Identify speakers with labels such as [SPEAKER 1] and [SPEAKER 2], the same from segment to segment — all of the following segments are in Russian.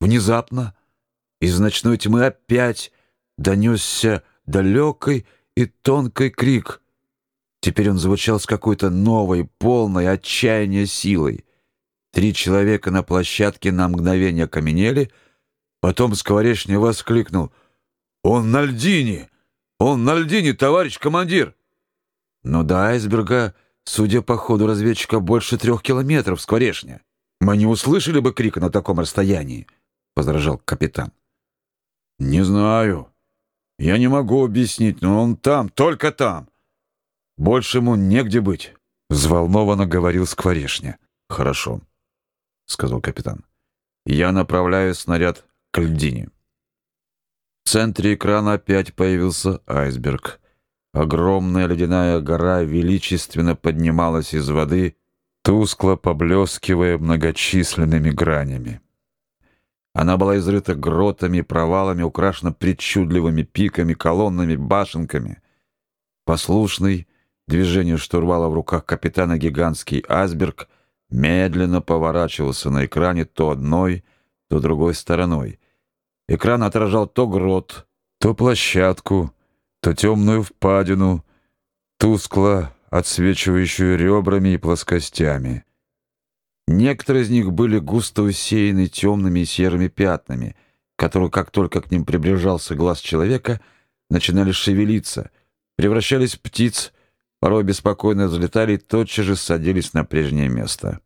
[SPEAKER 1] Внезапно из ночной тьмы опять донесся далекий и тонкий крик. Теперь он звучал с какой-то новой, полной отчаяния силой. Три человека на площадке на мгновение окаменели, потом Скворечня воскликнул. «Он на льдине! Он на льдине, товарищ командир!» Но до айсберга, судя по ходу разведчика, больше трех километров, Скворечня. Мы не услышали бы крика на таком расстоянии, — возражал капитан. «Не знаю. Я не могу объяснить, но он там, только там. Больше ему негде быть», — взволнованно говорил Скворечня. «Хорошо», — сказал капитан. «Я направляю снаряд к льдине». В центре экрана опять появился айсберг. Огромная ледяная гора величественно поднималась из воды, тускло поблескивая многочисленными гранями. Она была изрыта гротами, провалами, украшена причудливыми пиками, колоннами, башенками. Послушный движению штурвала в руках капитана гигантский айсберг медленно поворачивался на экране то одной, то другой стороной. Экран отражал то грот, то площадку, то темную впадину, тускло отсвечивающую ребрами и плоскостями. Некоторые из них были густо усеяны темными и серыми пятнами, которые, как только к ним приближался глаз человека, начинали шевелиться, превращались в птиц, порой беспокойно взлетали и тотчас же садились на прежнее место.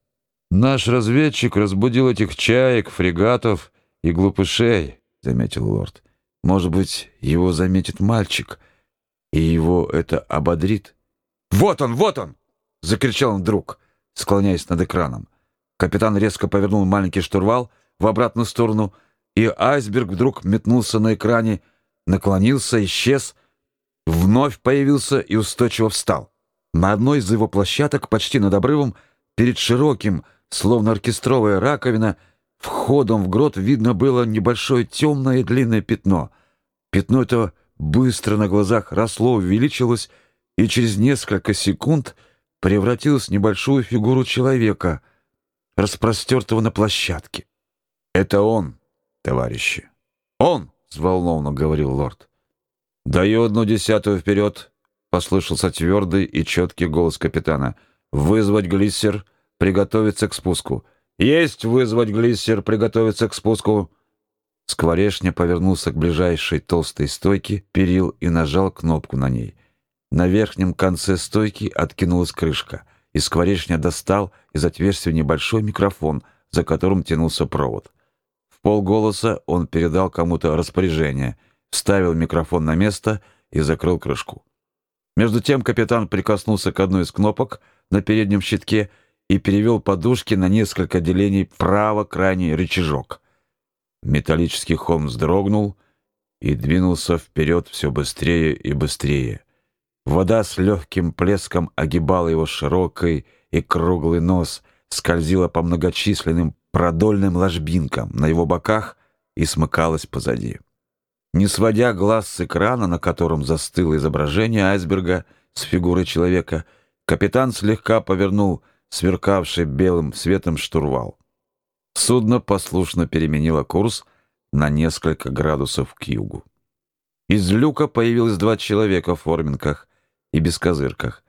[SPEAKER 1] «Наш разведчик разбудил этих чаек, фрегатов и глупышей», — заметил лорд. «Может быть, его заметит мальчик, и его это ободрит?» «Вот он, вот он!» — закричал он вдруг, склоняясь над экраном. Капитан резко повернул маленький штурвал в обратную сторону, и айсберг вдруг метнулся на экране, наклонился, исчез, вновь появился и устойчиво встал. На одной из его площадок, почти над обрывом, перед широким, словно оркестровая раковина, входом в грот видно было небольшое темное и длинное пятно. Пятно это быстро на глазах росло, увеличилось и через несколько секунд превратилось в небольшую фигуру человека — распростертого на площадке. «Это он, товарищи!» «Он!» — взволнованно говорил лорд. «Даю одну десятую вперед!» — послышался твердый и четкий голос капитана. «Вызвать глиссер, приготовиться к спуску!» «Есть вызвать глиссер, приготовиться к спуску!» Скворешня повернулся к ближайшей толстой стойке перил и нажал кнопку на ней. На верхнем конце стойки откинулась крышка — и скворечня достал из отверстия небольшой микрофон, за которым тянулся провод. В полголоса он передал кому-то распоряжение, вставил микрофон на место и закрыл крышку. Между тем капитан прикоснулся к одной из кнопок на переднем щитке и перевел подушки на несколько делений вправо крайний рычажок. Металлический холм вздрогнул и двинулся вперед все быстрее и быстрее. Вода с легким плеском огибала его широкий и круглый нос, скользила по многочисленным продольным ложбинкам на его боках и смыкалась позади. Не сводя глаз с экрана, на котором застыло изображение айсберга с фигурой человека, капитан слегка повернул сверкавший белым светом штурвал. Судно послушно переменило курс на несколько градусов к югу. Из люка появилось два человека в форменках и бескозырках.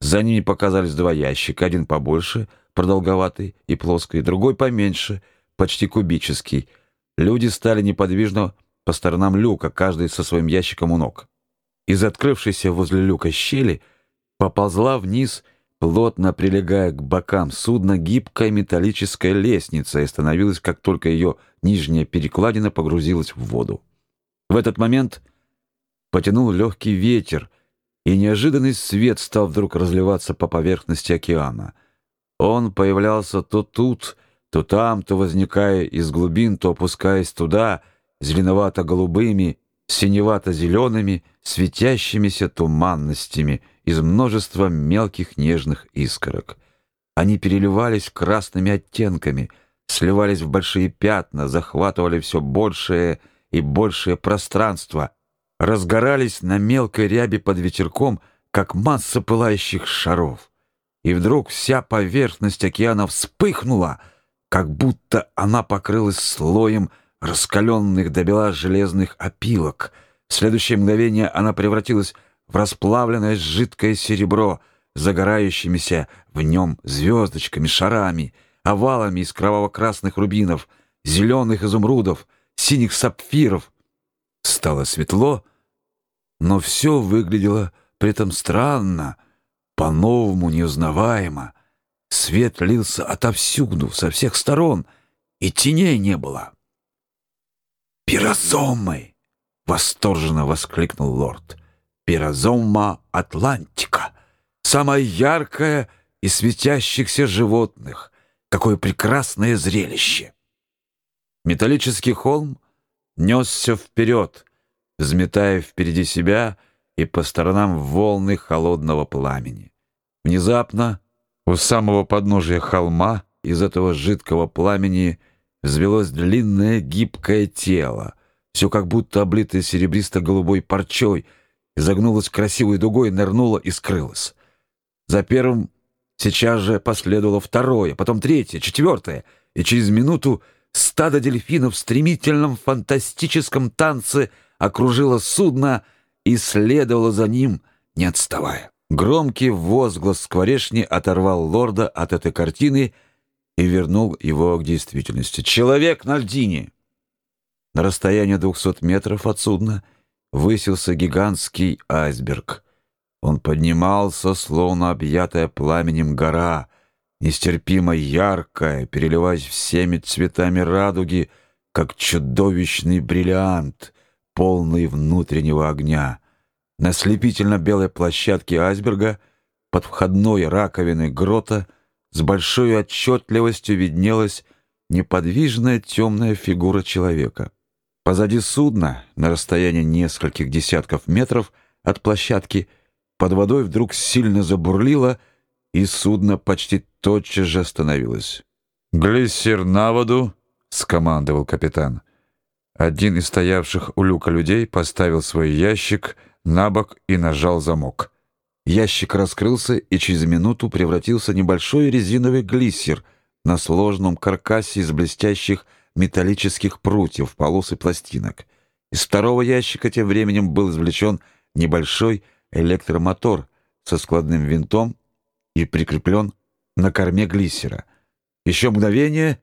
[SPEAKER 1] За ними показались два ящика, один побольше, продолговатый и плоский, другой поменьше, почти кубический. Люди стали неподвижно по сторонам люка, каждый со своим ящиком у ног. Из открывшейся возле люка щели поползла вниз, плотно прилегая к бокам судна, гибкая металлическая лестница и остановилась, как только ее нижняя перекладина погрузилась в воду. В этот момент потянул легкий ветер, и неожиданный свет стал вдруг разливаться по поверхности океана. Он появлялся то тут, то там, то возникая из глубин, то опускаясь туда, зеленовато-голубыми, синевато-зелеными, светящимися туманностями из множества мелких нежных искорок. Они переливались красными оттенками, сливались в большие пятна, захватывали все большее и большее пространство — разгорались на мелкой рябе под ветерком, как масса пылающих шаров. И вдруг вся поверхность океана вспыхнула, как будто она покрылась слоем раскаленных до бела железных опилок. В следующее мгновение она превратилась в расплавленное жидкое серебро, загорающимися в нем звездочками, шарами, овалами из кроваво-красных рубинов, зеленых изумрудов, синих сапфиров. Стало светло, но все выглядело при этом странно, по-новому неузнаваемо. Свет лился отовсюду, со всех сторон, и теней не было. «Пирозомы!» — восторженно воскликнул лорд. «Пирозома Атлантика! Самая яркая из светящихся животных! Какое прекрасное зрелище!» Металлический холм несся вперед, взметая впереди себя и по сторонам волны холодного пламени. Внезапно у самого подножия холма из этого жидкого пламени взвелось длинное гибкое тело, все как будто облитое серебристо-голубой парчой, изогнулось красивой дугой, нырнуло и скрылось. За первым сейчас же последовало второе, потом третье, четвертое, и через минуту стадо дельфинов в стремительном фантастическом танце окружило судно и следовало за ним, не отставая. Громкий возглас скворешни оторвал лорда от этой картины и вернул его к действительности. «Человек на льдине!» На расстоянии двухсот метров от судна высился гигантский айсберг. Он поднимался, словно объятая пламенем гора, нестерпимо яркая, переливаясь всеми цветами радуги, как чудовищный бриллиант, полный внутреннего огня. На слепительно-белой площадке айсберга под входной раковиной грота с большой отчетливостью виднелась неподвижная темная фигура человека. Позади судна, на расстоянии нескольких десятков метров от площадки, под водой вдруг сильно забурлило, и судно почти тотчас же остановилось. «Глиссер на воду!» — скомандовал капитан. Один из стоявших у люка людей поставил свой ящик на бок и нажал замок. Ящик раскрылся и через минуту превратился в небольшой резиновый глиссер на сложном каркасе из блестящих металлических прутьев, полос и пластинок. Из второго ящика тем временем был извлечен небольшой электромотор со складным винтом и прикреплен на корме глиссера. Еще мгновение,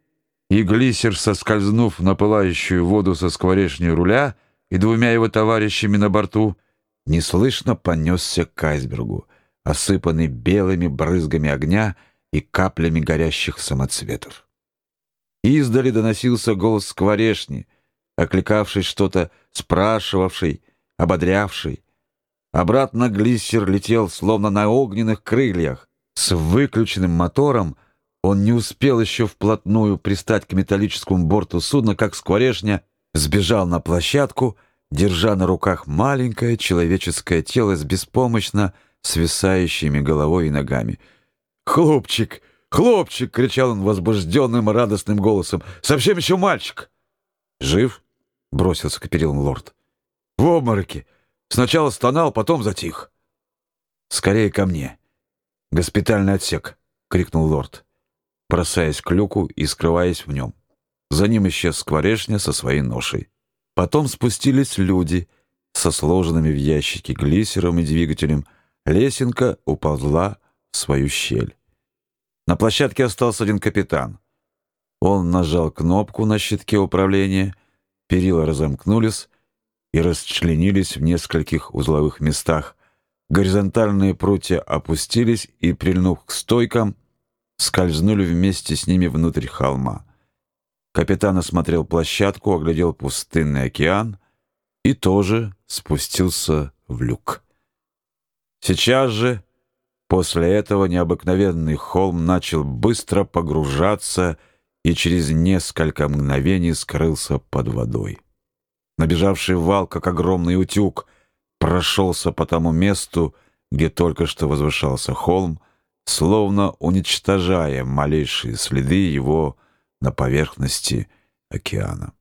[SPEAKER 1] и глиссер, соскользнув на пылающую воду со скворечней руля и двумя его товарищами на борту, неслышно понесся к айсбергу, осыпанный белыми брызгами огня и каплями горящих самоцветов. Издали доносился голос скворечни, окликавший что-то, спрашивавший, ободрявший. Обратно глиссер летел, словно на огненных крыльях. С выключенным мотором он не успел еще вплотную пристать к металлическому борту судна, как скворечня сбежал на площадку, держа на руках маленькое человеческое тело с беспомощно свисающими головой и ногами. «Хлопчик! Хлопчик!» — кричал он возбужденным радостным голосом. «Совсем еще мальчик!» «Жив?» — бросился к перилам лорд. «В обмороке! Сначала стонал, потом затих!» «Скорее ко мне!» «Госпитальный отсек!» — крикнул лорд, бросаясь к люку и скрываясь в нем. За ним исчез скворечня со своей ношей. Потом спустились люди со сложенными в ящике глиссером и двигателем. Лесенка уползла в свою щель. На площадке остался один капитан. Он нажал кнопку на щитке управления, перила разомкнулись и расчленились в нескольких узловых местах. Горизонтальные прутья опустились и, прильнув к стойкам, скользнули вместе с ними внутрь холма. Капитан осмотрел площадку, оглядел пустынный океан и тоже спустился в люк. Сейчас же, после этого, необыкновенный холм начал быстро погружаться и через несколько мгновений скрылся под водой. Набежавший вал, как огромный утюг, прошелся по тому месту, где только что возвышался холм, словно уничтожая малейшие следы его на поверхности океана.